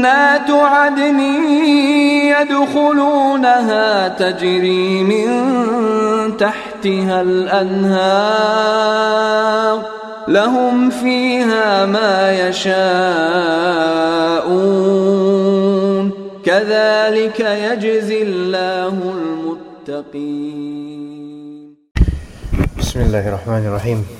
جنات عدن يدخلونها تجري من تحتها الأنهار لهم فيها ما يشاءون كذلك يجزي الله المتقين. بسم الله الرحمن الرحيم.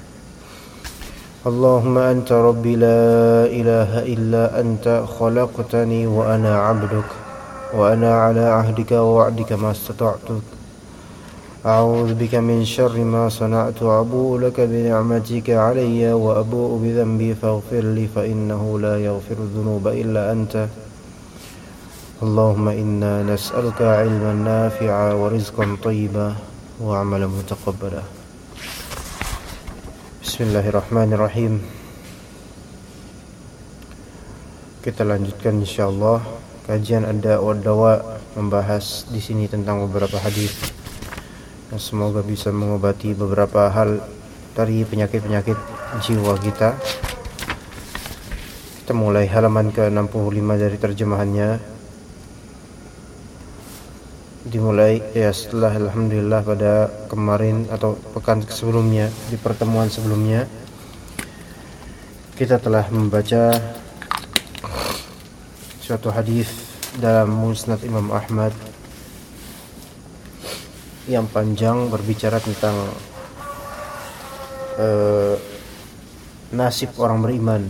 اللهم أنت ربي لا إله إلا أنت خلقتني وأنا عبدك وأنا على عهدك ووعدك ما استطعت أعوذ بك من شر ما صنعت أبوء لك بنعمتك علي وأبوء بذنبي فاغفر لي فإنه لا يغفر الذنوب إلا أنت. اللهم إنا نسألك علما نافعا ورزقا طيبا وعملا متقبلا. Bismillahirrahmanirrahim Kita lanjutkan insyaallah kajian ada wadawa membahas di sini tentang beberapa hadis yang semoga bisa mengobati beberapa hal dari penyakit-penyakit jiwa kita. Kita mulai halaman ke-65 dari terjemahannya. Dimulai ya setelah alhamdulillah pada kemarin atau pekan sebelumnya di pertemuan sebelumnya kita telah membaca suatu hadis dalam Musnad Imam Ahmad yang panjang berbicara tentang uh, nasib orang beriman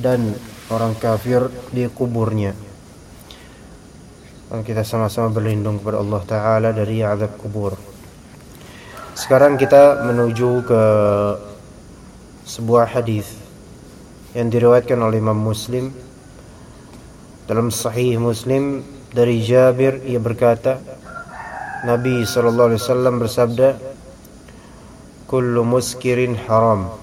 dan orang kafir di kuburnya. Kita sama-sama berlindung kepada Allah Ta'ala dari azab kubur. Sekarang kita menuju ke sebuah hadis yang diriwayatkan oleh Imam Muslim. Dalam Sahih Muslim dari Jabir ia berkata Nabi sallallahu alaihi wasallam bersabda kullu muskirin haram.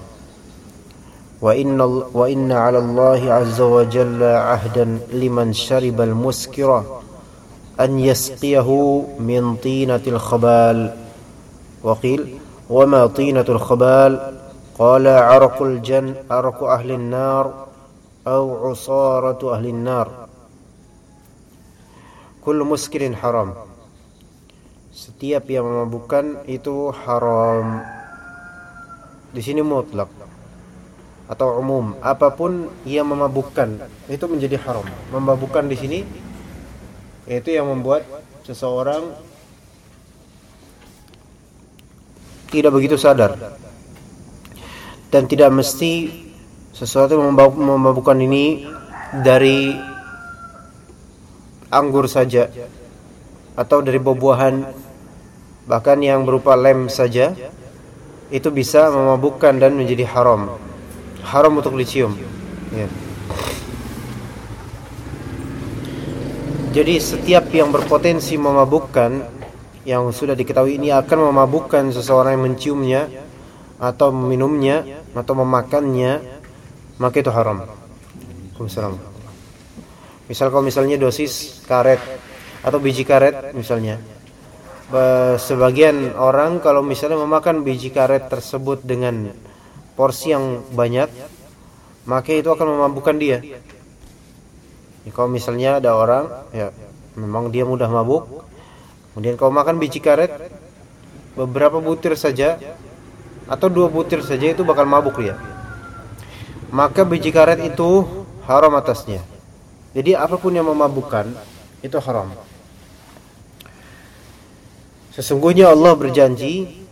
Wa inna wa inna 'ala Allah 'azza wa jalla 'ahdan liman shariba al-muskira an yasqiyahu min tinatil khabal wa qil wa ma tinatul khabal قال عرق الجن عرق أهل النار أو عصارة أهل النار كل مسكر حرام setiap yang memabukkan itu haram di sini mutlak atau umum apapun yang memabukkan itu menjadi haram memabukkan di sini itu yang membuat seseorang tidak begitu sadar. Dan tidak mesti sesuatu memabukkan ini dari anggur saja atau dari buah-buahan bahkan yang berupa lem saja itu bisa memabukkan dan menjadi haram. Haram untuk dicium ya. Jadi setiap yang berpotensi memabukkan yang sudah diketahui ini akan memabukkan seseorang yang menciumnya atau meminumnya atau memakannya maka itu haram. Waalaikumsalam. Misal kalau misalnya dosis karet atau biji karet misalnya. Sebagian orang kalau misalnya memakan biji karet tersebut dengan porsi yang banyak maka itu akan memabukkan dia. Ya, kalau misalnya ada orang ya memang dia mudah mabuk kemudian kalau makan biji karet beberapa butir saja atau dua butir saja itu bakal mabuk dia. Maka biji karet itu haram atasnya. Jadi apa pun yang memabukkan itu haram. Sesungguhnya Allah berjanji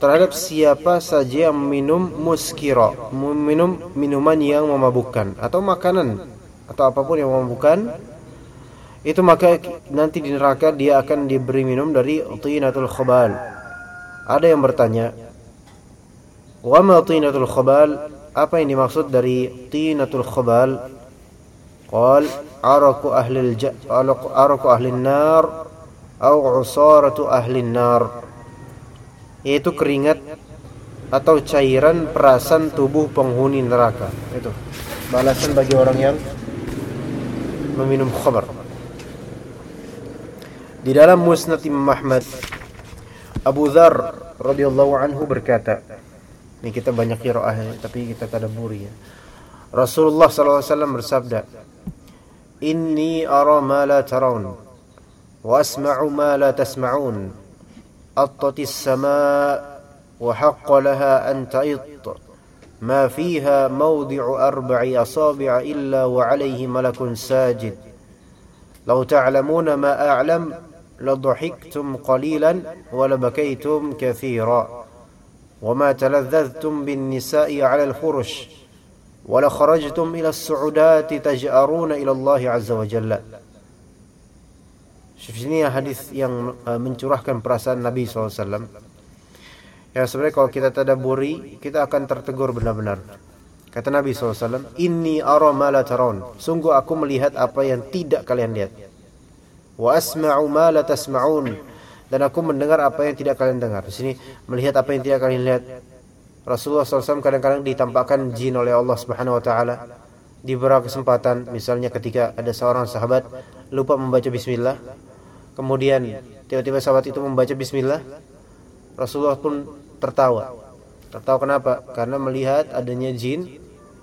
terhadap siapa saja yang minum muskiro, minum minuman yang memabukkan atau makanan atau apa pun yang memabukkan, itu maka nanti di neraka dia akan diberi minum dari tinatul khabal. Ada yang bertanya, "Wa ma tinatul khabal?" Apa yang dimaksud dari tinatul khabal? Qal araku ahli araku ahli nar atau usaratu ahli nar yaitu keringat atau cairan perasan tubuh penghuni neraka itu balasan bagi orang yang meminum khamar. Di dalam Musnad Imam Ahmad Abu Dzar radhiyallahu anhu berkata, ini kita banyak qiraah ya, tapi kita tadabburi ya. Rasulullah SAW bersabda, "Inni ara ma la tarawun wa asma'u ma la tasma'un. Attatis sama' wa haqqa laha an. ما فيها موضع أربع أصابع إلا وعليه ملك ساجد. لو تعلمون ما أعلم لضحكتم قليلا ولبكيتم كثيرا. وما تلذذتم بالنساء على الفرش ولخرجتم إلى السعودات تجأرون إلى الله عز وجل. Ini hadis yang uh, mencurahkan perasaan Nabi SAW. Ya sebenarnya kalau kita tadaburi, kita akan tertegur benar-benar. Kata Nabi SAW, Inni ara ma la taron. Sungguh aku melihat apa yang tidak kalian lihat. Wa asma'u ma la tasma'un. Dan aku mendengar apa yang tidak kalian dengar. Di sini melihat apa yang tidak kalian lihat. Rasulullah SAW kadang-kadang ditampakkan jin oleh Allah Subhanahu Wa Taala di beberapa kesempatan. Misalnya ketika ada seorang sahabat lupa membaca Bismillah, Kemudian tiba-tiba sahabat itu membaca bismillah. Rasulullah pun tertawa. Tertawa kenapa? Karena melihat adanya jin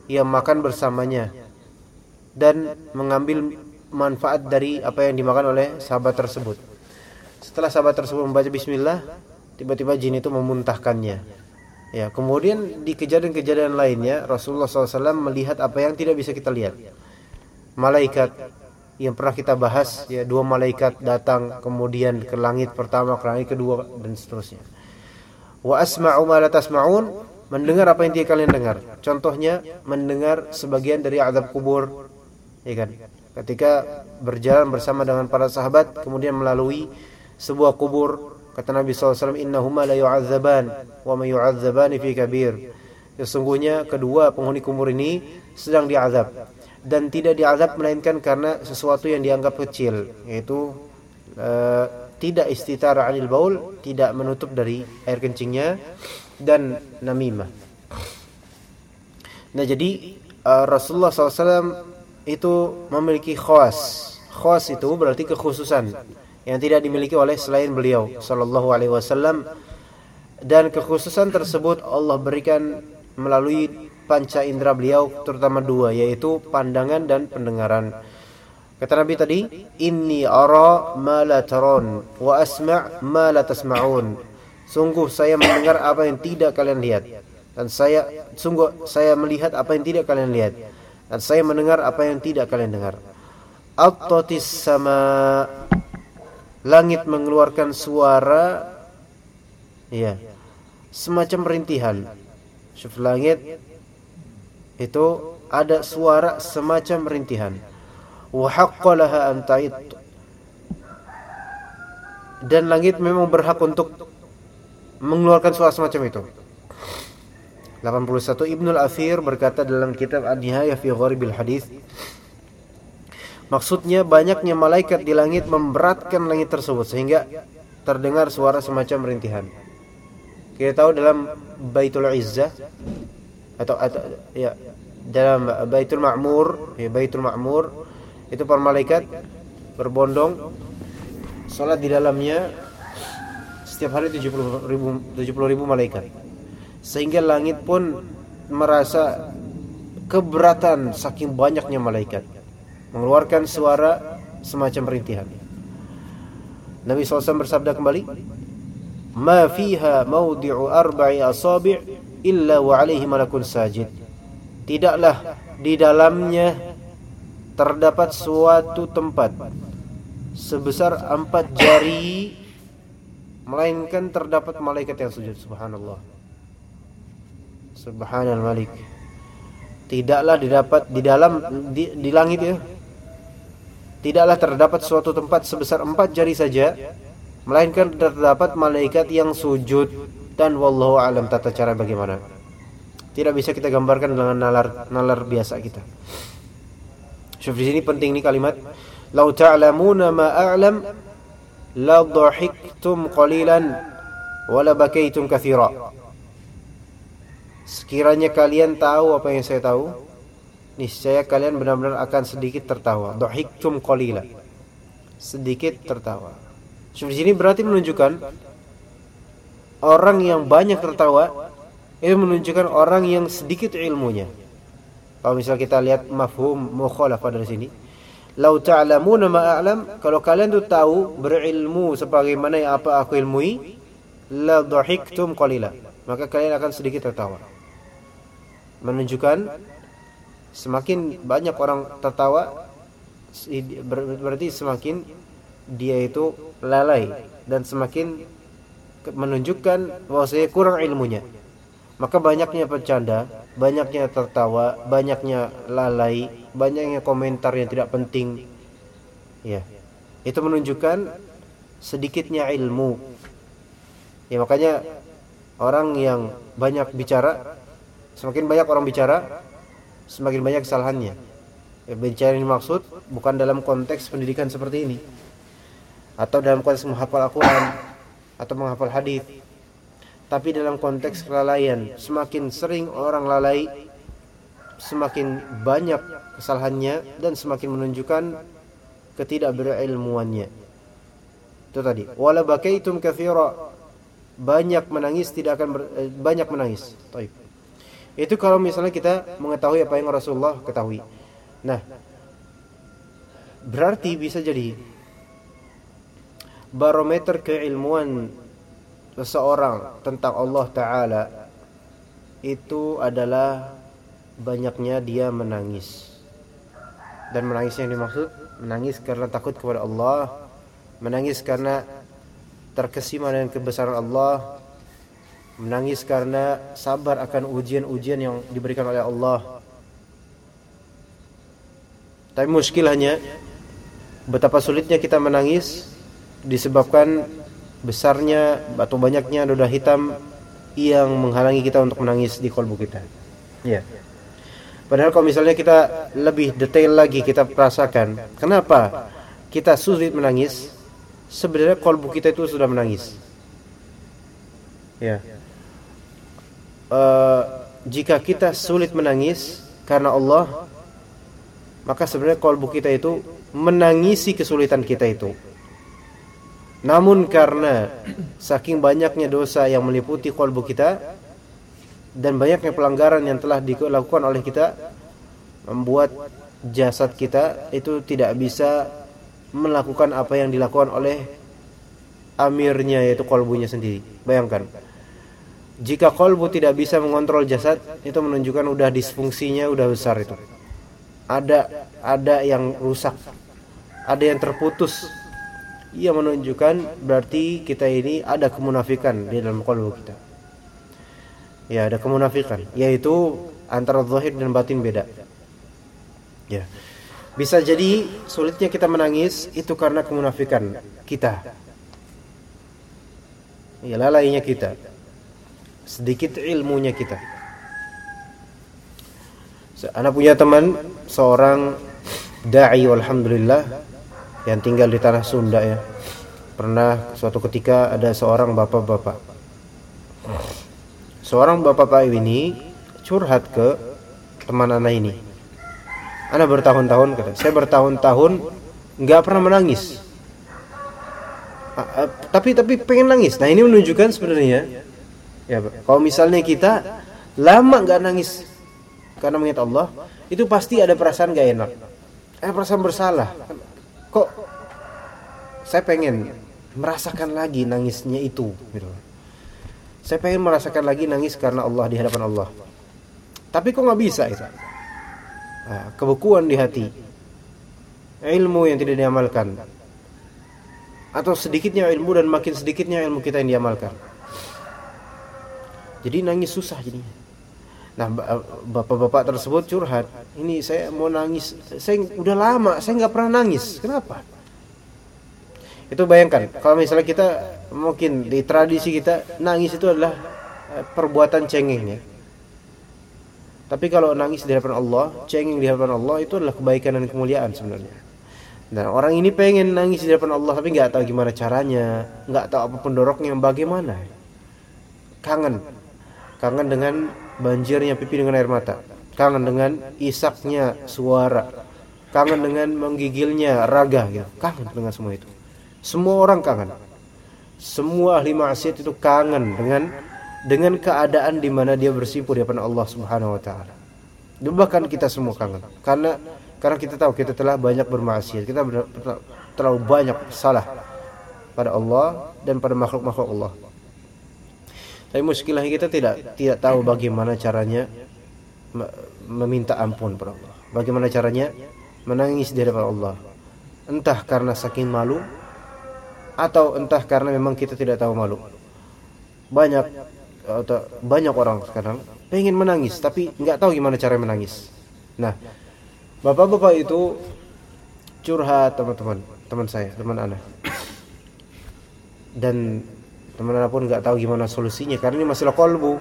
yang makan bersamanya dan mengambil manfaat dari apa yang dimakan oleh sahabat tersebut. Setelah sahabat tersebut membaca bismillah, tiba-tiba jin itu memuntahkannya. Ya, kemudian di kejadian-kejadian lainnya Rasulullah SAW melihat apa yang tidak bisa kita lihat. Malaikat yang pernah kita bahas ya dua malaikat datang kemudian ke langit pertama ke langit kedua dan seterusnya wa asma'u ma la tasma'un mendengar apa yang tidak kalian dengar. Contohnya mendengar sebagian dari azab kubur. Ya kan? Ketika berjalan bersama dengan para sahabat kemudian melalui sebuah kubur kata Nabi SAW innahuma la yu'adzaban wa ma yu'adzabani fi kabir. Sesungguhnya kedua penghuni kubur ini sedang diazab. Dan tidak diazab melainkan karena sesuatu yang dianggap kecil yaitu uh, tidak istitar anil baul tidak menutup dari air kencingnya dan namimah. Nah jadi uh, Rasulullah SAW itu memiliki khawas. Khawas itu berarti kekhususan yang tidak dimiliki oleh selain beliau sallallahu alaihi wasallam. Dan kekhususan tersebut Allah berikan melalui panca indera beliau terutama dua yaitu pandangan dan pendengaran. Kata Nabi tadi, "Inni ara ma la taron wa asma' ma la tasma'un." Sungguh saya mendengar apa yang tidak kalian lihat dan saya sungguh saya melihat apa yang tidak kalian lihat dan saya mendengar apa yang tidak kalian dengar. Attatis sama langit mengeluarkan suara ya semacam rintihan. Syuf langit itu ada suara semacam rintihan wa haqqalaha an dan langit memang berhak untuk mengeluarkan suara semacam itu 81 Ibnu Al-Athir berkata dalam kitab An-Nihayah fi Gharibil Hadis Maksudnya banyaknya malaikat di langit memberatkan langit tersebut sehingga terdengar suara semacam rintihan. Kita tahu dalam Baitul Izzah atau, atau ya dalam Baitul Ma'mur, ya Baitul Ma'mur itu para malaikat berbondong salat di dalamnya setiap hari 70 ribu, 70 ribu malaikat. Sehingga langit pun merasa keberatan saking banyaknya malaikat. Mengeluarkan suara semacam rintihan. Nabi SAW bersabda kembali ma fiha mawdi'u arba'i asabi' illa wa alaihi malakun sajid. Tidaklah di dalamnya terdapat suatu tempat sebesar empat jari melainkan terdapat malaikat yang sujud. Subhanallah. Subhanal malik. Tidaklah didapat di dalam di, di langit ya. Tidaklah terdapat suatu tempat sebesar empat jari saja melainkan terdapat malaikat yang sujud. Dan wallahu alam tata cara bagaimana. Tidak bisa kita gambarkan dengan nalar nalar biasa kita Syuf di sini penting nih kalimat lau ta'lamuna ma a'lam la dhahiktum qalilan wa la bakaitum katsira Sekiranya kalian tahu apa yang saya tahu, niscaya kalian benar-benar akan sedikit tertawa. Dhahiktum qalila. Sedikit tertawa. So, di sini berarti menunjukkan orang yang banyak tertawa itu menunjukkan orang yang sedikit ilmunya. Kalau misal kita lihat mafhum mukhalafah dari sini, lau ta'lamuna ma a'lam, kalau kalian tuh tahu berilmu sebagaimana yang apa aku ilmui, la dhahiktum qalila. Maka kalian akan sedikit tertawa menunjukkan semakin banyak orang tertawa berarti semakin dia itu lalai dan semakin menunjukkan bahwa saya kurang ilmunya maka banyaknya bercanda banyaknya tertawa banyaknya lalai banyaknya komentar yang tidak penting ya itu menunjukkan sedikitnya ilmu ya makanya orang yang banyak bicara Semakin banyak orang bicara, semakin banyak kesalahannya. Ya, bicara ini maksud bukan dalam konteks pendidikan seperti ini. Atau dalam konteks menghafal Al-Quran atau menghafal hadis. Tapi dalam konteks kelalaian, semakin sering orang lalai, semakin banyak kesalahannya dan semakin menunjukkan ketidakberilmuannya. Itu tadi. Wala bakaitum katsira. Banyak menangis tidak akan ber, eh, banyak menangis. Baik. Itu kalau misalnya kita mengetahui apa yang Rasulullah ketahui. Nah, berarti bisa jadi barometer keilmuan seseorang tentang Allah Ta'ala itu adalah banyaknya dia menangis. Dan menangis yang dimaksud menangis karena takut kepada Allah, menangis karena terkesima dengan kebesaran Allah, menangis karena sabar akan ujian-ujian yang diberikan oleh Allah. Tapi muskilahnya betapa sulitnya kita menangis disebabkan besarnya atau banyaknya noda hitam yang menghalangi kita untuk menangis di kolbu kita. Ya. Padahal kalau misalnya kita lebih detail lagi kita perasakan kenapa kita sulit menangis, sebenarnya kolbu kita itu sudah menangis. Ya uh, jika kita sulit menangis karena Allah maka sebenarnya kolbu kita itu menangisi kesulitan kita itu namun karena saking banyaknya dosa yang meliputi kolbu kita dan banyaknya pelanggaran yang telah dilakukan oleh kita membuat jasad kita itu tidak bisa melakukan apa yang dilakukan oleh amirnya yaitu kolbunya sendiri bayangkan jika kolbu tidak bisa mengontrol jasad, itu menunjukkan udah disfungsinya udah besar itu. Ada ada yang rusak, ada yang terputus. Ia menunjukkan berarti kita ini ada kemunafikan di dalam kolbu kita. Ya, ada kemunafikan, yaitu antara zahir dan batin beda. Ya. Bisa jadi sulitnya kita menangis itu karena kemunafikan kita. Ya, lalainya kita sedikit ilmunya kita. Anak punya teman seorang dai alhamdulillah yang tinggal di tanah Sunda ya. Pernah suatu ketika ada seorang bapak-bapak. Seorang bapak-bapak ini curhat ke teman anak ini. Anak bertahun-tahun kata, saya bertahun-tahun nggak pernah menangis. tapi tapi pengen nangis. Nah ini menunjukkan sebenarnya Ya, kalau misalnya kita lama nggak nangis karena mengingat Allah, itu pasti ada perasaan gak enak. Ada perasaan bersalah. Kok saya pengen merasakan lagi nangisnya itu gitu. Saya pengen merasakan lagi nangis karena Allah di hadapan Allah. Tapi kok nggak bisa itu? Nah, kebukuan di hati. Ilmu yang tidak diamalkan. atau sedikitnya ilmu dan makin sedikitnya ilmu kita yang diamalkan. Jadi nangis susah jadinya. Nah, bapak-bapak tersebut curhat. Ini saya mau nangis. Saya udah lama, saya nggak pernah nangis. Kenapa? Itu bayangkan, kalau misalnya kita mungkin di tradisi kita nangis itu adalah eh, perbuatan cengeng ya. Tapi kalau nangis di hadapan Allah, cengeng di hadapan Allah itu adalah kebaikan dan kemuliaan sebenarnya. Dan orang ini pengen nangis di hadapan Allah tapi nggak tahu gimana caranya, nggak tahu apa pendoroknya bagaimana. Kangen, kangen dengan banjirnya pipi dengan air mata, kangen dengan isaknya suara, kangen dengan menggigilnya raga, gitu. kangen dengan semua itu. Semua orang kangen. Semua ahli maksiat itu kangen dengan dengan keadaan di mana dia bersimpu di hadapan Allah Subhanahu wa taala. Bahkan kita semua kangen karena karena kita tahu kita telah banyak bermaksiat, kita terlalu banyak salah pada Allah dan pada makhluk-makhluk Allah. Tapi muskilahnya kita tidak tidak tahu bagaimana caranya meminta ampun pada Allah. Bagaimana caranya menangis di hadapan Allah. Entah karena saking malu atau entah karena memang kita tidak tahu malu. Banyak atau banyak orang sekarang pengen menangis tapi nggak tahu gimana cara menangis. Nah, bapak-bapak itu curhat teman-teman, teman saya, teman anak. Dan teman anak pun nggak tahu gimana solusinya karena ini masalah kolbu.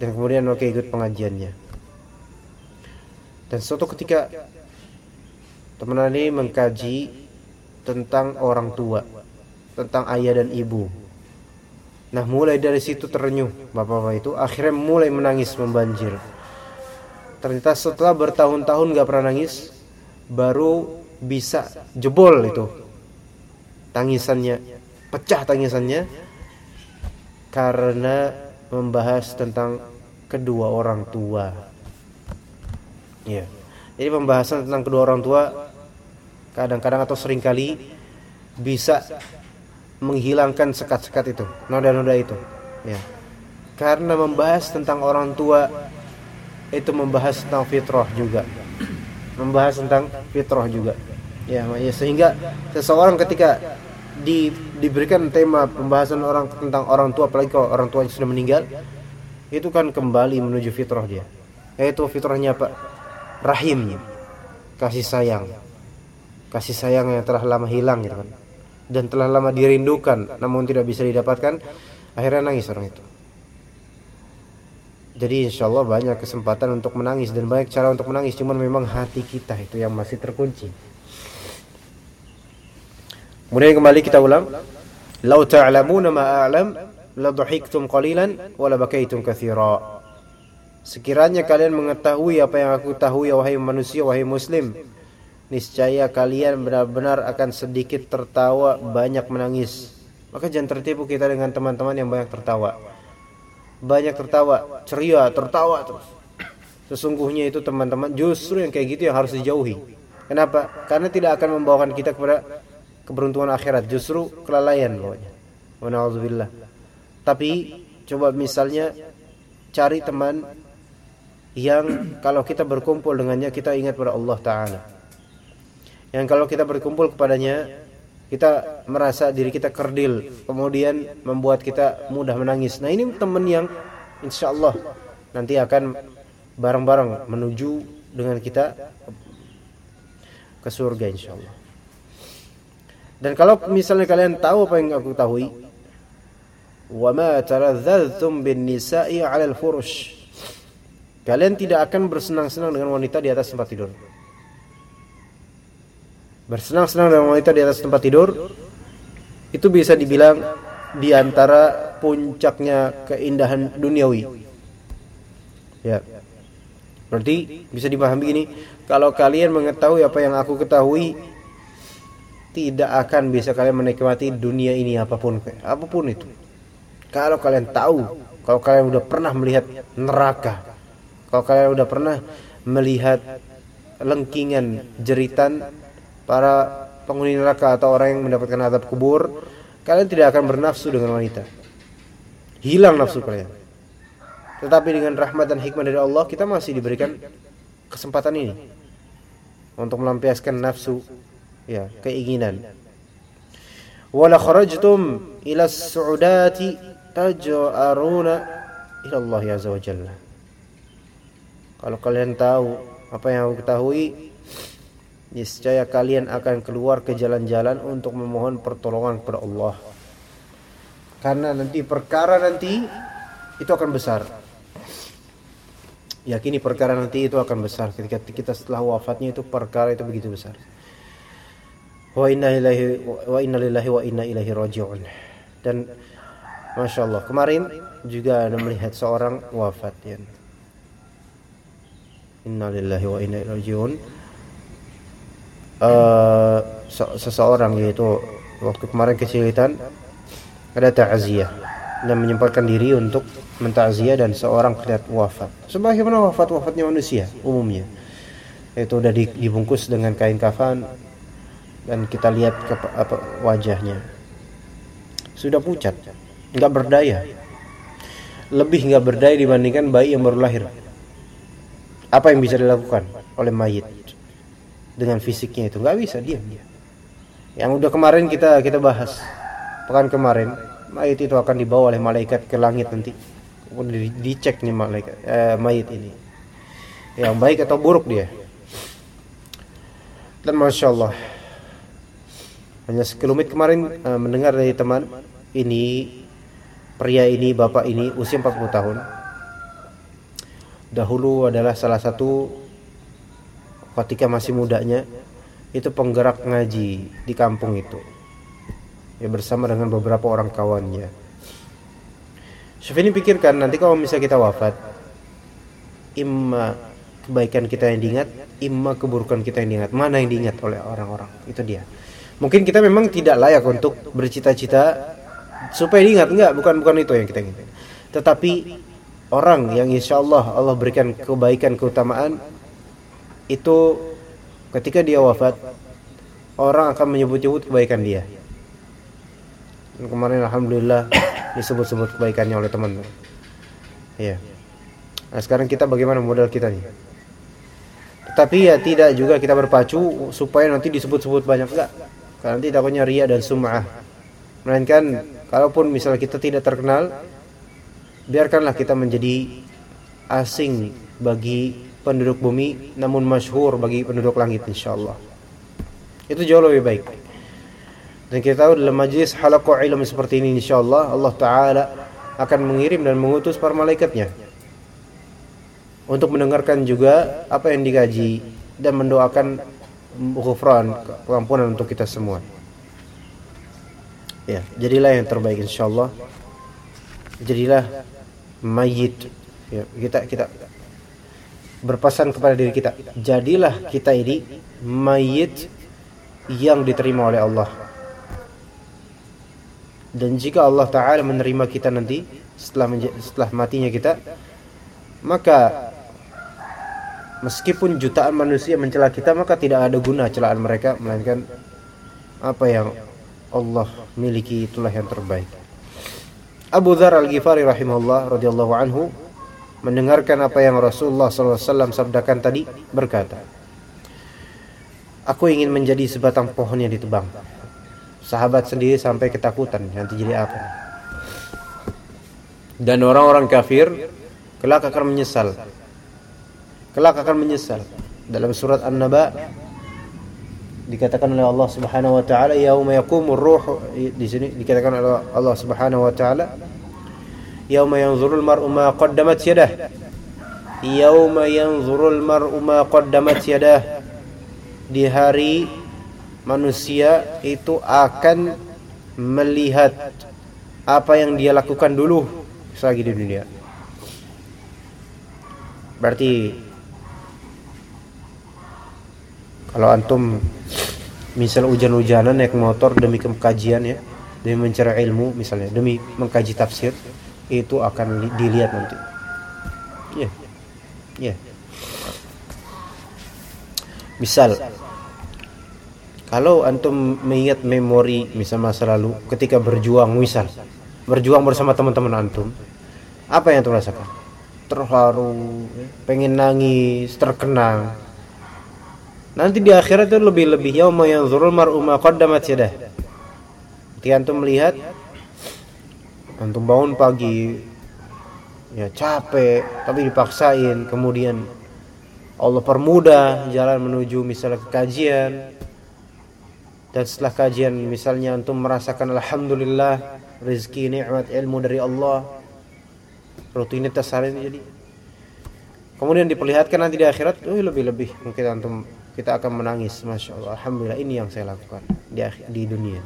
Dan kemudian oke ikut pengajiannya. Dan suatu ketika teman ini mengkaji tentang orang tua, tentang ayah dan ibu Nah mulai dari situ terenyuh bapak-bapak itu akhirnya mulai menangis membanjir. Ternyata setelah bertahun-tahun gak pernah nangis baru bisa jebol itu tangisannya pecah tangisannya karena membahas tentang kedua orang tua. Ya. Jadi pembahasan tentang kedua orang tua kadang-kadang atau sering kali bisa menghilangkan sekat-sekat itu, noda-noda itu. Ya. Karena membahas tentang orang tua itu membahas tentang fitrah juga. Membahas tentang fitrah juga. Ya sehingga seseorang ketika di, diberikan tema pembahasan orang tentang orang tua apalagi kalau orang tuanya sudah meninggal itu kan kembali menuju fitrah dia. Yaitu fitrahnya apa? Rahim. Kasih sayang. Kasih sayang yang telah lama hilang gitu kan. Dan telah lama dirindukan namun tidak bisa didapatkan akhirnya nangis orang itu. Jadi insya Allah banyak kesempatan untuk menangis dan banyak cara untuk menangis. Cuman memang hati kita itu yang masih terkunci kemudian kembali kita ulang lau ta'lamuna ma a'lam la dhahiktum qalilan wa la bakaitum katsira sekiranya kalian mengetahui apa yang aku tahu ya wahai manusia wahai muslim niscaya kalian benar-benar akan sedikit tertawa, banyak menangis. Maka jangan tertipu kita dengan teman-teman yang banyak tertawa. Banyak tertawa, ceria, tertawa terus. Sesungguhnya itu teman-teman justru yang kayak gitu yang harus dijauhi. Kenapa? Karena tidak akan membawakan kita kepada keberuntungan akhirat, justru kelalaian bawahnya. Wa Tapi coba misalnya cari teman yang kalau kita berkumpul dengannya kita ingat pada Allah taala. Yang kalau kita berkumpul kepadanya kita merasa diri kita kerdil. Kemudian membuat kita mudah menangis. Nah ini teman yang insya Allah nanti akan bareng-bareng menuju dengan kita ke surga insya Allah dan kalau misalnya kalian tahu apa yang aku tahu wa ma taradzaltum bin nisa'i 'ala al-furush kalian tidak akan bersenang-senang dengan wanita di atas tempat tidur bersenang-senang dengan wanita di atas tempat tidur itu bisa dibilang di antara puncaknya keindahan duniawi. Ya. Berarti bisa dipahami ini, kalau kalian mengetahui apa yang aku ketahui, tidak akan bisa kalian menikmati dunia ini apa pun apa pun itu. Kalau kalian tahu, kalau kalian udah pernah melihat neraka, kalau kalian udah pernah melihat lengkingan jeritan para penghuni neraka atau orang yang mendapatkan azab kubur, kalian tidak akan bernafsu dengan wanita. Hilang nafsu kalian. Tetapi dengan rahmat dan hikmah dari Allah, kita masih diberikan kesempatan ini untuk melampiaskan nafsu ya keinginan. Wala kharajtum ila su'udati taj'aruna ila Allah azza wa kalau kalian tahu apa yang aku ketahui niscaya kalian akan keluar ke jalan-jalan untuk memohon pertolongan kepada Allah. Karena nanti perkara nanti itu akan besar. Yakini perkara nanti itu akan besar. Ketika kita setelah wafatnya itu perkara itu begitu besar wa inna lillahi wa inna lillahi wa inna ilaihi raji'un dan masya Allah kemarin juga ada melihat seorang wafat ya inna lillahi wa inna ilaihi raji'un uh, seseorang yaitu waktu kemarin kesulitan ada ta'ziyah dan menyempatkan diri untuk mentakziah dan seorang terlihat wafat. Sebagaimana wafat-wafatnya manusia umumnya. Itu udah dibungkus dengan kain kafan dan kita lihat ke apa wajahnya. Sudah pucat, nggak berdaya. Lebih nggak berdaya dibandingkan bayi yang baru lahir. Apa yang bisa dilakukan oleh mayit dengan fisiknya itu? Nggak bisa dia. Yang udah kemarin kita kita bahas pekan kemarin, mayit itu akan dibawa oleh malaikat ke langit nanti di, dicek nih malaikat eh, mayit ini yang baik atau buruk dia dan masya Allah hanya sekelumit kemarin uh, mendengar dari teman ini pria ini bapak ini usia 40 tahun. Dahulu adalah salah satu ketika masih mudanya itu penggerak ngaji di kampung itu. Ya bersama dengan beberapa orang kawannya. Syafini pikirkan nanti kalau misalnya kita wafat imma kebaikan kita yang diingat imma keburukan kita yang diingat. Mana yang diingat oleh orang-orang? Itu dia mungkin kita memang tidak layak untuk bercita-cita supaya diingat enggak bukan bukan itu yang kita inginkan tetapi orang yang insya Allah Allah berikan kebaikan keutamaan itu ketika dia wafat orang akan menyebut-nyebut kebaikan dia dan kemarin alhamdulillah disebut-sebut kebaikannya oleh teman. Ya. Nah, sekarang kita bagaimana modal kita nih? Tapi ya tidak juga kita berpacu supaya nanti disebut-sebut banyak enggak. Karena nanti takutnya ria dan sum'ah. Melainkan kalaupun misalnya kita tidak terkenal, biarkanlah kita menjadi asing bagi penduduk bumi namun masyhur bagi penduduk langit insyaallah. Itu jauh lebih baik. Dan kita tahu dalam majlis halaqah ilmu seperti ini insyaallah Allah taala akan mengirim dan mengutus para malaikatnya untuk mendengarkan juga apa yang dikaji dan mendoakan ghufran pengampunan untuk kita semua. Ya, jadilah yang terbaik insyaallah. Jadilah mayit. Ya, kita kita berpesan kepada diri kita, jadilah kita ini mayit yang diterima oleh Allah dan jika Allah Taala menerima kita nanti setelah setelah matinya kita maka meskipun jutaan manusia mencela kita maka tidak ada guna celaan mereka melainkan apa yang Allah miliki itulah yang terbaik. Abu Dhar Al-Ghifari rahimahullah radhiyallahu anhu mendengarkan apa yang Rasulullah SAW sabdakan tadi berkata Aku ingin menjadi sebatang pohon yang ditebang. Sahabat sendiri sampai ketakutan nanti jadi apa? Dan orang-orang kafir kelak akan menyesal kelak akan menyesal. Dalam surat An-Naba dikatakan oleh Allah Subhanahu wa taala yauma yaqumur ruh di sini dikatakan oleh Allah Subhanahu wa taala yauma yanzurul mar'u ma qaddamat yadah. Yauma yanzurul mar'u ma qaddamat yadah. Di hari manusia itu akan melihat apa yang dia lakukan dulu selagi di dunia. Berarti kalau antum misal hujan-hujanan naik motor demi kajian ya, demi mencari ilmu misalnya, demi mengkaji tafsir, itu akan dilihat nanti. Ya. Yeah. Ya. Yeah. Misal kalau antum mengingat memori misal masa lalu ketika berjuang misal berjuang bersama teman-teman antum, apa yang antum rasakan? Terharu, pengen nangis, terkenang. Nanti di akhirat itu lebih-lebih yauma yanzurul mar'u ma qaddamat yadah. Ketika antum melihat antum bangun pagi ya capek tapi dipaksain. Kemudian Allah permudah jalan menuju misalnya ke kajian. Dan setelah kajian misalnya antum merasakan alhamdulillah rezeki nikmat ilmu dari Allah. Rutinitas hari ini jadi. Kemudian diperlihatkan nanti di akhirat oh lebih-lebih. Mungkin antum kita akan menangis masya Allah alhamdulillah ini yang saya lakukan di di dunia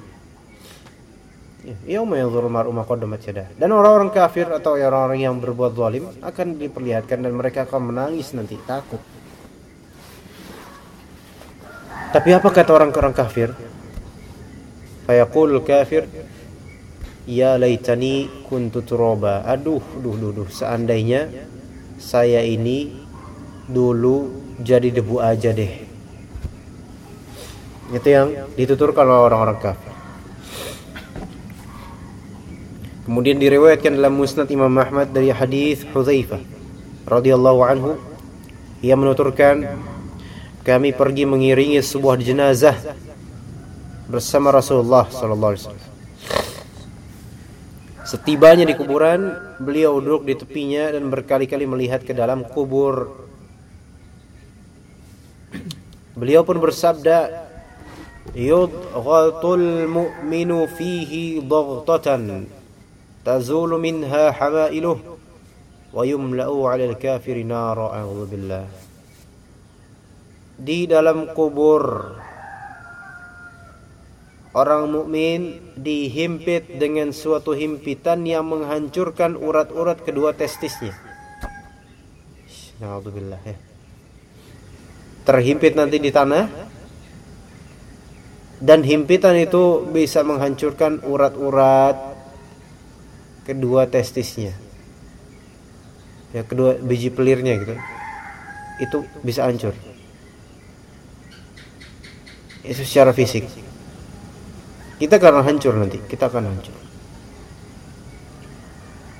yadah. Dan orang-orang kafir atau orang-orang yang berbuat zalim akan diperlihatkan dan mereka akan menangis nanti takut. Tapi apa kata orang-orang kafir? Fayaqul kafir Ya laitani kuntu turaba. Aduh, duh, duh, duh. Seandainya saya ini dulu jadi debu aja deh. Itu yang ditutur kalau orang-orang kafir. Kemudian diriwayatkan dalam Musnad Imam Ahmad dari hadis Hudzaifah radhiyallahu anhu ia menuturkan kami pergi mengiringi sebuah jenazah bersama Rasulullah sallallahu alaihi wasallam. Setibanya di kuburan, beliau duduk di tepinya dan berkali-kali melihat ke dalam kubur. Beliau pun bersabda, "Yudghatul mu'minu fihi daghtatan تزول منها حمائله ويملأ على الكافر نار أعوذ بالله di dalam kubur orang mukmin dihimpit dengan suatu himpitan yang menghancurkan urat-urat kedua testisnya. Alhamdulillah ya. Terhimpit nanti di tanah dan himpitan itu bisa menghancurkan urat-urat kedua testisnya. Ya kedua biji pelirnya gitu. Itu bisa hancur. Itu secara fisik. Kita karena hancur nanti. Kita akan hancur.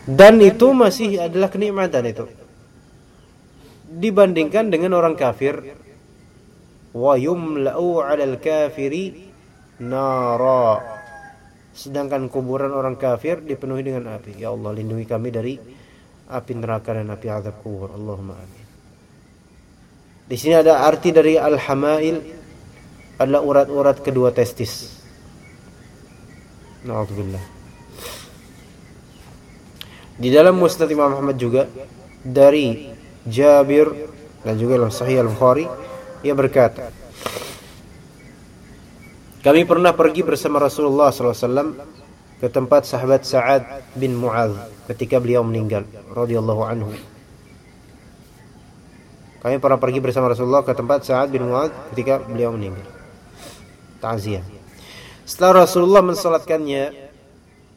Dan itu masih adalah kenikmatan itu. Dibandingkan dengan orang kafir. Wa yumla'u 'alal kafiri nara Sedangkan kuburan orang kafir dipenuhi dengan api. Ya Allah, lindungi kami dari api neraka dan api azab kubur. Allahumma amin. Di sini ada arti dari al-hamail adalah urat-urat kedua testis. Nauzubillah. Di dalam Musnad Imam Muhammad juga dari Jabir dan juga dalam Sahih Al-Bukhari ia berkata kami pernah pergi bersama Rasulullah SAW ke tempat sahabat Sa'ad bin Mu'adh ketika beliau meninggal radhiyallahu anhu. Kami pernah pergi bersama Rasulullah ke tempat Sa'ad bin Mu'adh ketika beliau meninggal. Ta'ziyah. Setelah Rasulullah mensalatkannya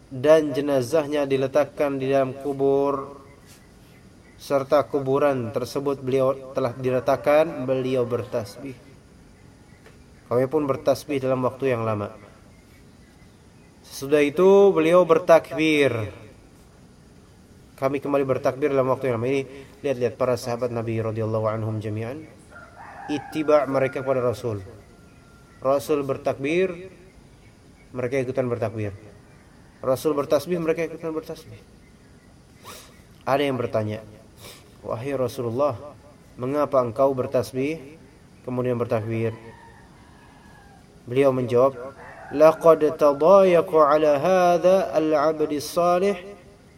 dan jenazahnya diletakkan di dalam kubur serta kuburan tersebut beliau telah diletakkan, beliau bertasbih kami pun bertasbih dalam waktu yang lama. Sesudah itu beliau bertakbir. Kami kembali bertakbir dalam waktu yang lama ini. Lihat-lihat para sahabat Nabi radhiyallahu anhum jami'an. Ittiba mereka kepada Rasul. Rasul bertakbir, mereka ikutan bertakbir. Rasul bertasbih, mereka ikutan bertasbih. Ada yang bertanya, "Wahai Rasulullah, mengapa engkau bertasbih kemudian bertakbir?" Beliau menjawab, "Laqad tadayaqu ala hadha al-'abd as-salih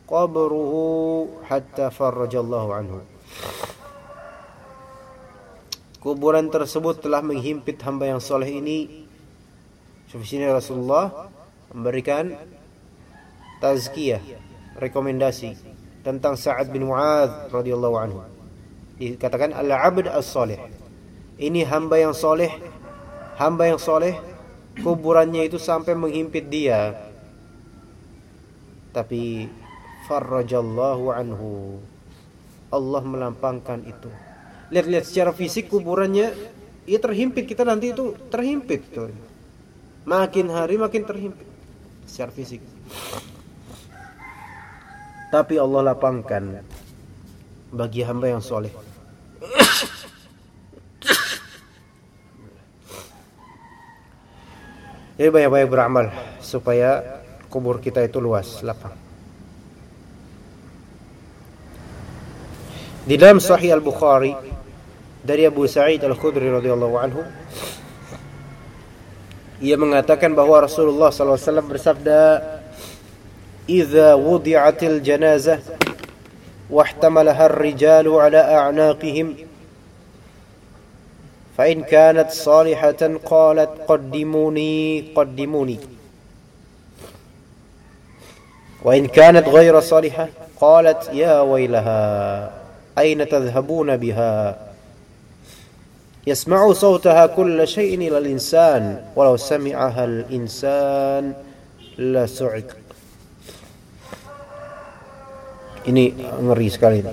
qabruhu hatta farrajallahu anhu." Kuburan tersebut telah menghimpit hamba yang soleh ini. Sini Rasulullah memberikan tazkiyah, rekomendasi tentang Sa'ad bin Mu'adz radhiyallahu anhu. Dikatakan al-'abd as-salih. Ini hamba yang soleh hamba yang soleh kuburannya itu sampai menghimpit dia. Tapi farrajallahu anhu. Allah melampangkan itu. Lihat-lihat secara fisik kuburannya ia terhimpit. Kita nanti itu terhimpit tuh. makin hari makin terhimpit secara fisik. Tapi Allah lapangkan bagi hamba yang soleh Jadi banyak-banyak beramal supaya kubur kita itu luas, lapang. Di dalam Sahih Al-Bukhari dari Abu Sa'id Al-Khudri radhiyallahu anhu ia mengatakan bahwa Rasulullah SAW bersabda "Idza wudi'atil janazah wahtamalaha ar-rijalu ala a'naqihim" فإن كانت صالحة قالت قدموني قدموني. وإن كانت غير صالحة قالت يا ويلها أين تذهبون بها؟ يسمع صوتها كل شيء إلى الإنسان ولو سمعها الإنسان لسعق. Ini ngeri sekali.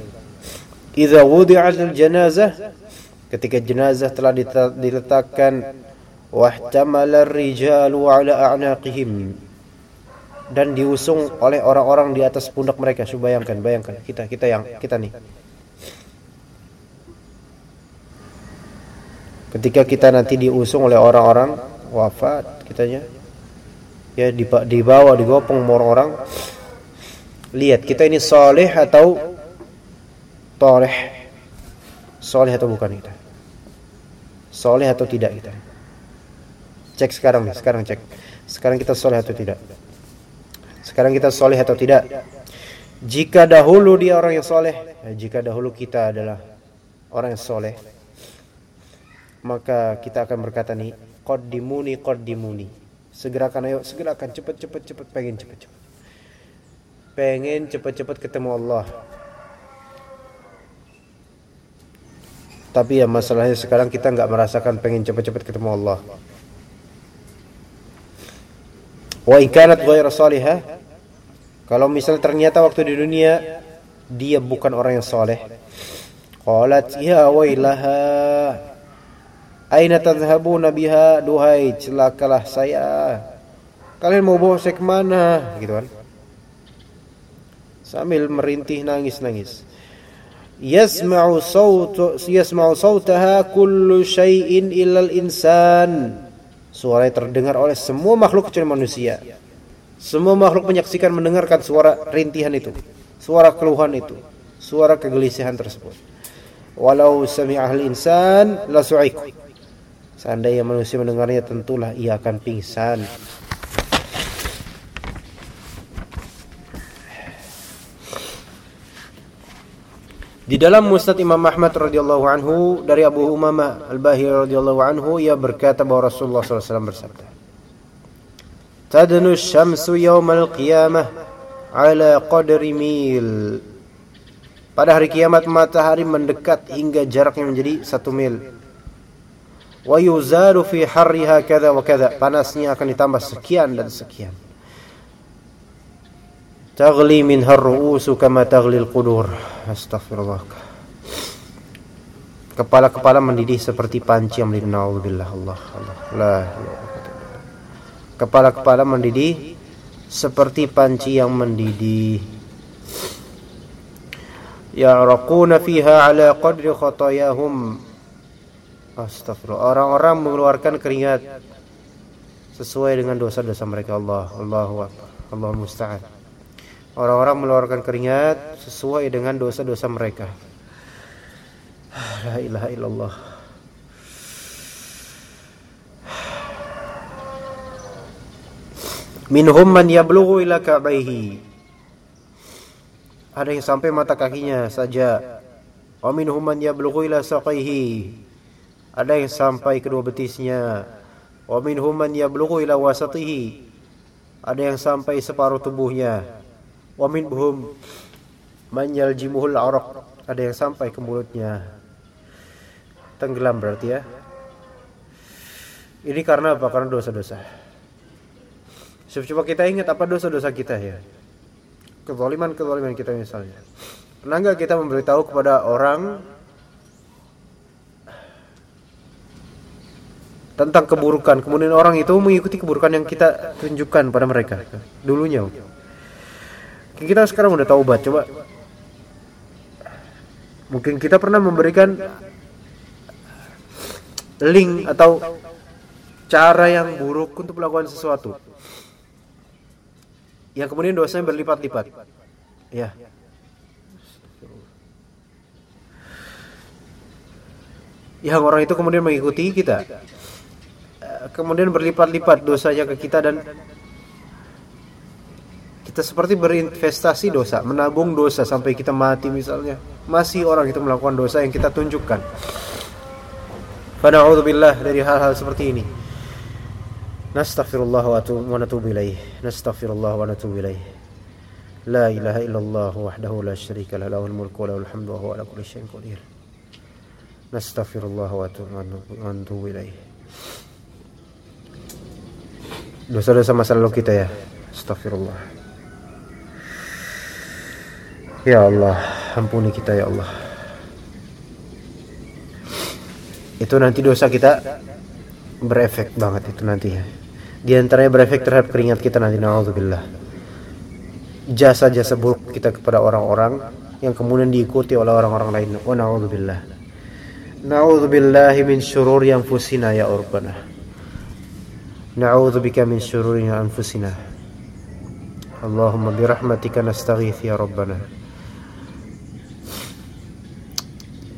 Idza wudi'at janazah ketika jenazah telah diletakkan wahtamala ar-rijalu ala a'naqihim. Dan diusung oleh orang-orang di atas pundak mereka. Coba bayangkan, bayangkan. Kita kita yang kita nih. Ketika kita nanti diusung oleh orang-orang wafat kitanya. Ya dibawa digopong orang-orang. Lihat kita ini soleh atau toleh soleh atau bukan kita? Soleh atau tidak kita? Cek sekarang nih sekarang cek. Sekarang kita soleh atau tidak? Sekarang kita soleh atau tidak? Jika dahulu dia orang yang soleh jika dahulu kita adalah orang yang soleh maka kita akan berkata nih qaddimuni qaddimuni. Segerakan ayo segerakan. Cepet cepet cepet pengen cepet cepet pengen cepat-cepat ketemu Allah. Tapi ya masalahnya sekarang kita nggak merasakan pengen cepat-cepat ketemu Allah. Wa in kanat ghairu salihah kalau misalnya ternyata waktu di dunia dia bukan orang yang soleh. Qalat ya wailaha Aina tadhhabuna biha duhai celakalah saya. Kalian mau bawa saya ke mana? Gitu kan sambil merintih nangis-nangis. Yasma'u sawtu yasma'u sawtaha kullu syai'in illal insan. Suara terdengar oleh semua makhluk kecuali manusia. Semua makhluk menyaksikan mendengarkan suara rintihan itu, suara keluhan itu, suara kegelisahan tersebut. Walau sami'ahal insan la su'iku. Seandainya manusia mendengarnya tentulah ia akan pingsan. Di dalam Musnad Imam Ahmad radhiyallahu anhu dari Abu Umamah Al-Bahili radhiyallahu anhu ia berkata bahwa Rasulullah SAW bersabda Tadnu syamsu yawmal qiyamah ala qadri mil. Pada hari kiamat matahari mendekat hingga jaraknya menjadi satu mil. Wa yuzaru fi harriha kada wa kada Panasnya akan ditambah sekian dan sekian Tagli min harru'usu kama tagli al-qudur. Astagfirullah. Kepala-kepala mendidih seperti panci yang mendidih. Naudzubillah Allah. Allah. La Kepala-kepala mendidih seperti panci yang mendidih. Ya'raquna fiha ala qadri khatayahum. Astagfirullah. Orang-orang mengeluarkan keringat sesuai dengan dosa-dosa mereka Allah. Allahu akbar. Allah musta'an. Orang-orang mengeluarkan keringat sesuai dengan dosa-dosa mereka. La ilaha illallah. Minhum man yablughu ila ka'baihi. Ada yang sampai mata kakinya saja. Wa minhum man yablughu ila saqaihi. Ada yang sampai kedua betisnya. Wa minhum man yablughu ila wasatihi. Ada yang sampai separuh tubuhnya wa minhum man yaljimuhul araq ada yang sampai ke mulutnya. Tenggelam berarti ya. Ini karena apa? Karena dosa-dosa. Coba kita ingat apa dosa-dosa kita ya. Kezaliman kezaliman kita misalnya. Pernah kita memberitahu kepada orang tentang keburukan? Kemudian orang itu mengikuti keburukan yang kita tunjukkan pada mereka. Dulunya kita sekarang udah taubat coba mungkin kita pernah memberikan link atau cara yang buruk untuk melakukan sesuatu. Yang kemudian dosanya berlipat-lipat. Ya. Yang orang itu kemudian mengikuti kita. Kemudian berlipat-lipat dosanya ke kita dan kita seperti berinvestasi dosa, menabung dosa sampai kita mati misalnya. Masih orang itu melakukan dosa yang kita tunjukkan. Fana'udzubillah dari hal-hal seperti ini. Nastaghfirullah wa natubu ilaih. Nastaghfirullah wa natubu ilaih. La ilaha illallah wahdahu la syarika lah lahul mulku wa lahul hamdu wa huwa ala kulli syai'in qadir. Nastaghfirullah wa natubu ilaih. Dosa-dosa masa lalu kita ya. Astagfirullah. Ya Allah, ampuni kita ya Allah. Itu nanti dosa kita berefek banget itu nanti ya. Di antaranya berefek terhadap keringat kita nanti naudzubillah. Jasa-jasa buruk kita kepada orang-orang yang kemudian diikuti oleh orang-orang lain. Wa naudzubillah. Naudzubillahi min syururi anfusina ya Rabbana. Na'udzubika min syururi anfusina. Allahumma birahmatika nastaghith ya Rabbana.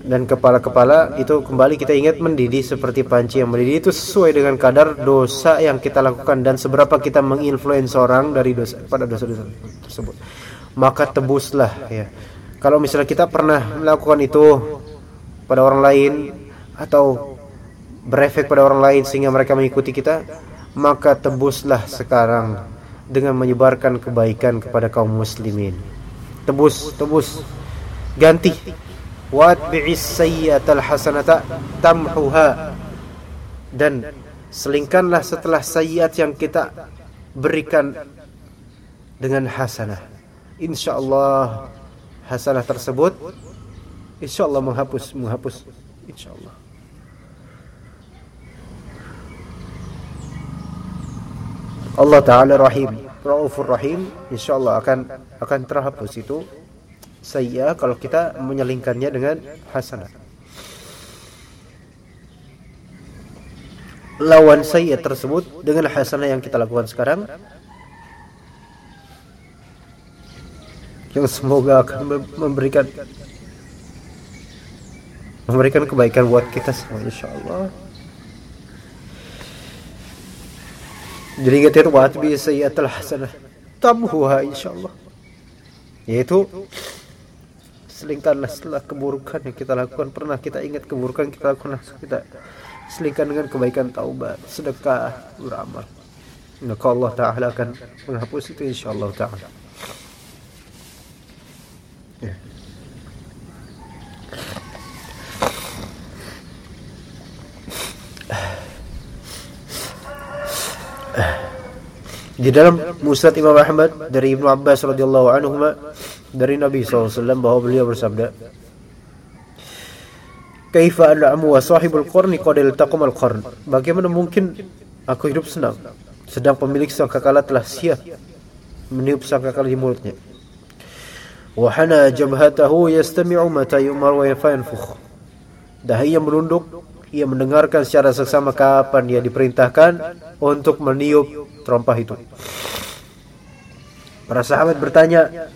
Dan kepala-kepala itu kembali kita ingat mendidih seperti panci yang mendidih. Itu sesuai dengan kadar dosa yang kita lakukan dan seberapa kita menginfluence orang dari dosa pada dosa-dosa tersebut. Maka tebuslah ya. Kalau misalnya kita pernah melakukan itu pada orang lain atau berefek pada orang lain sehingga mereka mengikuti kita maka tebuslah sekarang dengan menyebarkan kebaikan kepada kaum muslimin. Tebus tebus. Ganti watbi'is sayyatal hasanata tamhuha. Dan selingkanlah setelah sayyiat yang kita berikan dengan hasanah. Insyaallah hasanah tersebut insyaallah menghapus menghapus insyaallah. Allah taala rahim raufur rahim insyaallah akan akan terhapus itu sayya kalau kita menyelingkannya dengan hasanah. Lawan sayya tersebut dengan hasanah yang kita lakukan sekarang yang semoga akan memberikan memberikan kebaikan buat kita semua insyaallah. Jadi ingat itu wa bi sayyi'atil hasanah tamhuha insyaallah. Yaitu selingkanlah setelah keburukan yang kita lakukan. Pernah kita ingat keburukan kita lakukan langsung kita selingkan dengan kebaikan taubat sedekah beramal. Maka Allah Ta'ala akan menghapus itu insyaAllah Ta'ala. Ya. Di dalam Musnad Imam Ahmad dari Ibnu Abbas radhiyallahu anhu dari Nabi SAW bahwa beliau bersabda Kaifa an'amu wa sahibul qarni qad iltaqam al qarn Bagaimana mungkin aku hidup senang sedang pemilik sangkakala telah siap meniup sangkakala di mulutnya. Wa hana jabhatahu yastami'u mata yu'mar wa yanfukh. Dahinya menunduk ia mendengarkan secara seksama kapan dia diperintahkan untuk meniup terompah itu. Para sahabat bertanya,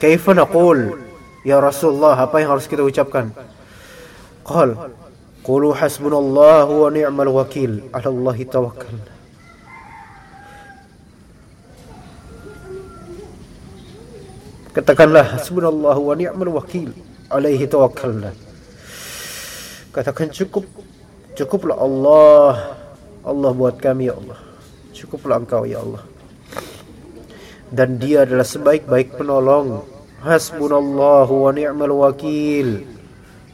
"Kaifa naqul?" Ya Rasulullah, apa yang harus kita ucapkan? Qal, "Qulu hasbunallahu wa ni'mal wakil, 'ala Allah tawakkal." Katakanlah hasbunallahu wa ni'mal wakil, alaihi tawakkalna. Katakan cukup cukuplah Allah Allah buat kami ya Allah Cukuplah engkau ya Allah Dan dia adalah sebaik-baik penolong Hasbunallahu wa ni'mal wakil.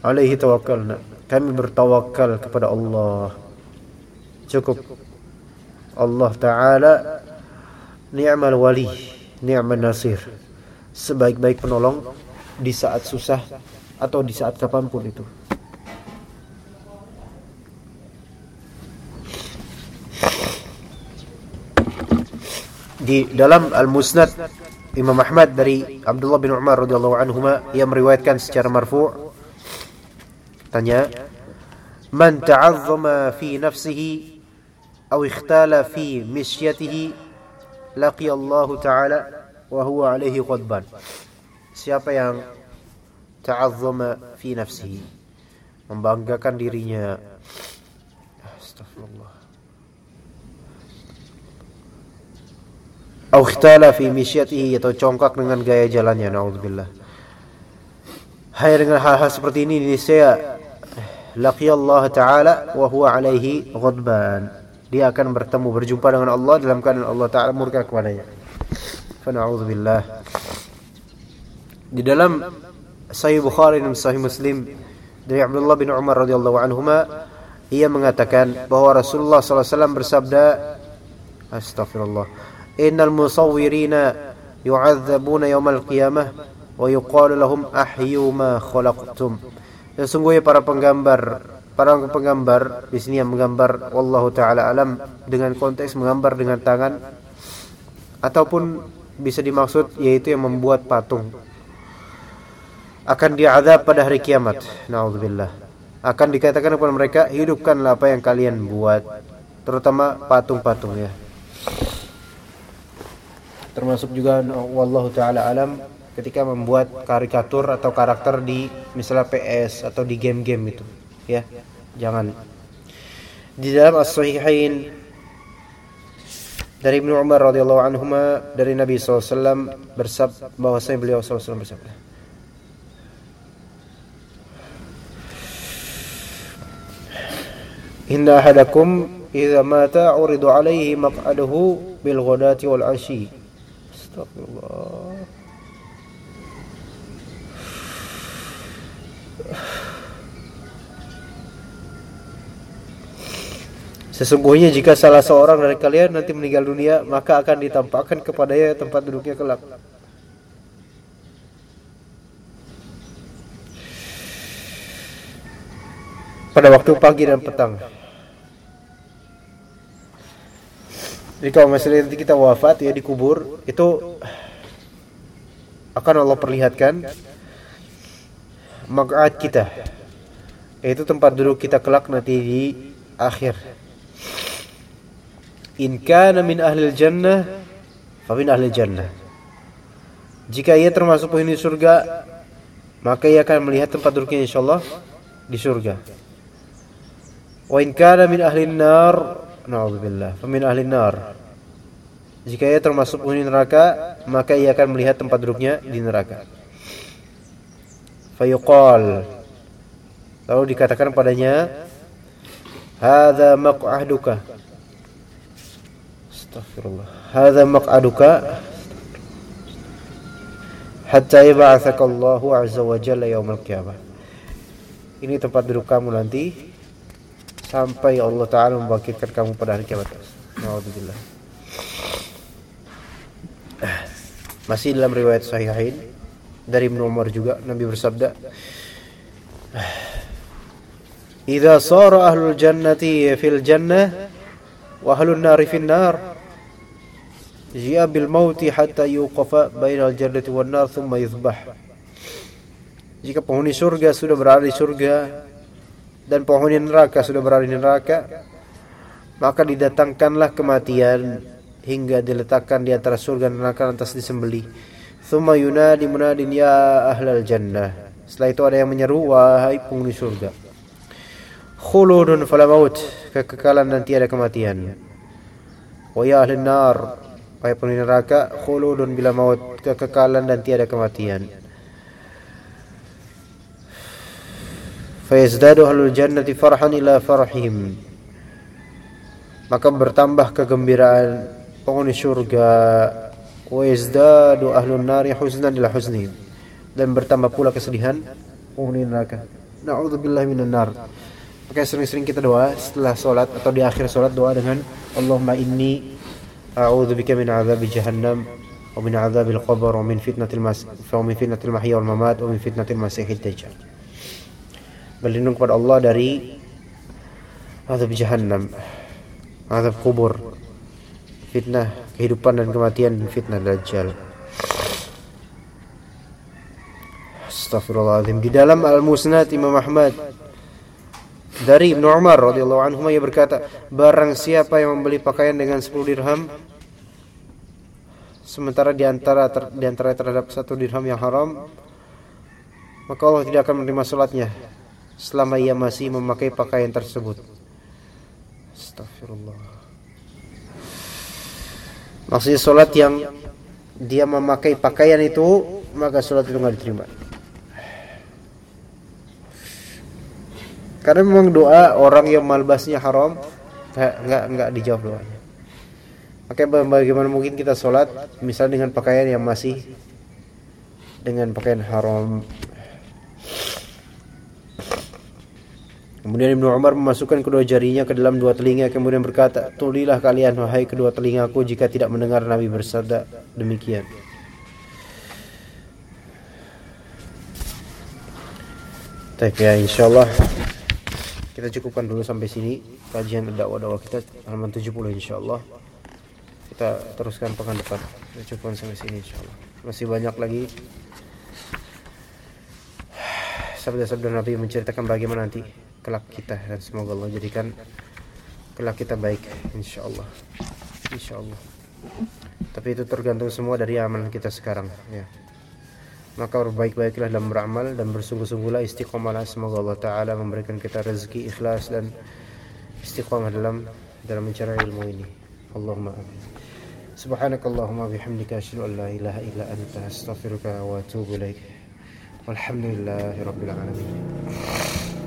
Alaihi tawakkalna Kami bertawakal kepada Allah. Cukup. Allah Ta'ala Ni'mal wali Ni'mal nasir. Sebaik-baik penolong Di saat susah Atau di saat kapan pun itu. Di dalam Al-Musnad Imam Ahmad dari Abdullah bin Umar radhiyallahu anhu ia meriwayatkan secara marfu' tanya man ta'azzama fi nafsihi أو اختال في مشيته لقي الله تعالى وهو عليه غضبان siapa yang ta'azzama fi nafsihi membanggakan dirinya astagfirullah au ikhtala fi misyatihi atau congkak dengan gaya jalannya naudzubillah. Hai dengan hal-hal seperti ini saya laqi Allah taala wa alaihi ghadban. Dia akan bertemu berjumpa dengan Allah dalam keadaan Allah taala murka kepadanya. Fa di dalam Sahih Bukhari dan Sahih Muslim dari Abdullah bin Umar radhiyallahu anhuma ia mengatakan bahwa Rasulullah SAW bersabda Astagfirullah Musawwirina yu'adzabuna yawmal qiyamah wa yuqalu lahum ahyu ma khalaqtum Sesungguhnya para penggambar para penggambar di sini yang menggambar wallahu taala alam dengan konteks menggambar dengan tangan ataupun bisa dimaksud yaitu yang membuat patung akan diadab pada hari kiamat. Nauzubillah. Akan dikatakan kepada mereka, hidupkanlah apa yang kalian buat, terutama patung-patung ya termasuk juga wallahu taala alam ketika membuat karikatur atau karakter di misalnya PS atau di game-game itu ya. Jangan. Di dalam as-sahihain dari Ibnu Umar radhiyallahu anhuma dari Nabi SAW bersab bahwasanya beliau SAW bersabda Inna ahadakum idza mata uridu alaihi maq'aduhu bil ghadati wal ashi Astagfirullah. Sesungguhnya jika salah seorang dari kalian nanti meninggal dunia, maka akan ditampakkan kepadanya tempat duduknya kelak. Pada waktu pagi dan petang. Jadi kalau misalnya nanti kita wafat ya dikubur itu akan Allah perlihatkan maq'ad kita yaitu tempat duduk kita kelak nanti di akhir. In kana min ahli jannah fa min ahli jannah. Jika ia termasuk penghuni surga maka ia akan melihat tempat duduknya insyaallah di surga. Wa in kana min ahli nar Na'udzubillah. Famin ahli nar. Jika ia termasuk penghuni neraka, maka ia akan melihat tempat duduknya di neraka. Fayuqal. Lalu dikatakan padanya, "Hadza maq'aduka." Astagfirullah. "Hadza maq'aduka." Hatta yab'atsaka Allahu 'azza wa jalla yaumil qiyamah. Ini tempat duduk kamu nanti sampai Allah Ta'ala membangkitkan kamu pada hari kiamat. Alhamdulillah. Masih dalam riwayat sahihain dari Ibnu Umar juga Nabi bersabda Idza sara ahlul jannati fil jannah wa ahlun nari fil nar Jia bil mauti hatta yuqafa bainal jannati wan nar thumma yuzbah Jika penghuni surga sudah berada di surga dan penghuni neraka sudah berada di neraka. Maka didatangkanlah kematian hingga diletakkan di antara surga neraka lantas disembeli thumma yunadi munadin ya ahlal jannah. Setelah itu ada yang menyeru wahai penghuni surga khuludun fala maut. Kekekalan dan tiada kematian. Wa ya ahli nar. Wahai penghuni neraka khuludun bila maut. Kekekalan dan tiada kematian fayazdadu ahlul jannati farhan ila farhim maka bertambah kegembiraan penghuni surga wa yazdadu ahlun nari huznan ila huznihim dan bertambah pula kesedihan penghuni neraka. Na'udzubillahi minan nar. Maka sering-sering kita doa setelah sholat atau di akhir sholat doa dengan Allahumma inni a'udzubika min azabi jahannam wa min azabil qabr wa min fitnatil mas wa min fitnatil mahya wal mamat wa fitnatil masiihid dajjal berlindung kepada Allah dari azab jahannam, azab kubur, fitnah kehidupan dan kematian fitnah dajjal. Astagfirullahaladzim Di dalam Al-Musnad Imam Ahmad dari Ibnu Umar radhiyallahu anhu ia berkata, barang siapa yang membeli pakaian dengan 10 dirham sementara di antara ter, di antara terhadap satu dirham yang haram, maka Allah tidak akan menerima salatnya selama ia masih memakai pakaian tersebut. Astagfirullah. Maksudnya salat yang dia memakai pakaian itu maka salat itu nggak diterima. Karena memang doa orang yang malbasnya haram nggak nggak dijawab doanya. Maka bagaimana mungkin kita sholat misalnya dengan pakaian yang masih dengan pakaian haram. Kemudian Ibnu Umar memasukkan kedua jarinya ke dalam dua telinga kemudian berkata, "Tulilah kalian wahai kedua telingaku jika tidak mendengar Nabi bersabda demikian." Tapi ya insyaallah kita cukupkan dulu sampai sini kajian dakwah-dakwah kita halaman 70 insyaallah. Kita teruskan pekan depan. Kita cukupkan sampai sini insyaallah. Masih banyak lagi sabda-sabda Nabi menceritakan bagaimana nanti kelak kita dan semoga Allah jadikan kelak kita baik insyaallah. Insyaallah. Tapi itu tergantung semua dari amalan kita sekarang ya. Maka berbaik-baiklah dalam beramal dan bersungguh-sungguhlah istiqomahlah semoga Allah taala memberikan kita rezeki ikhlas dan istiqomah dalam dalam mencari ilmu ini. Allahumma amin. Subhanakallahumma bihamdika asyhadu an la ilaha illa anta astaghfiruka wa atubu ilaik. Walhamdulillahirabbil alamin